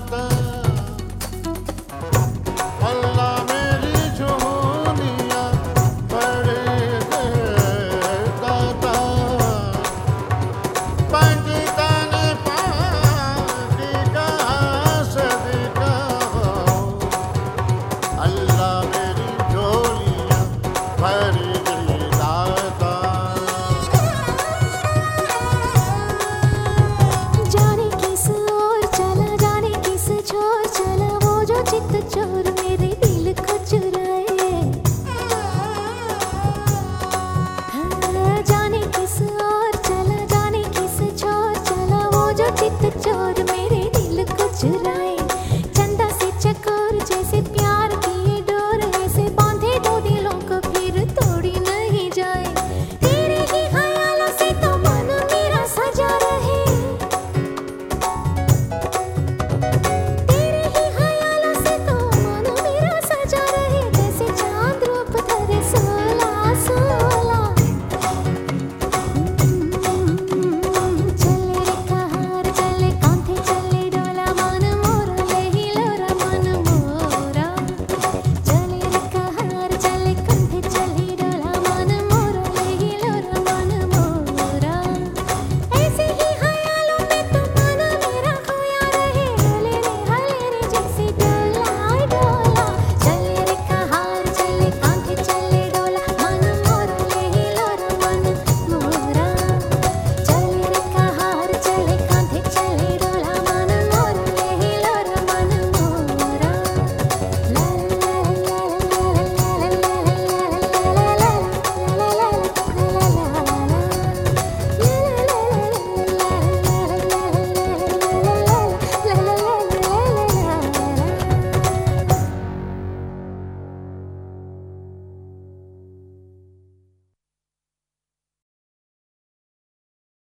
Bye.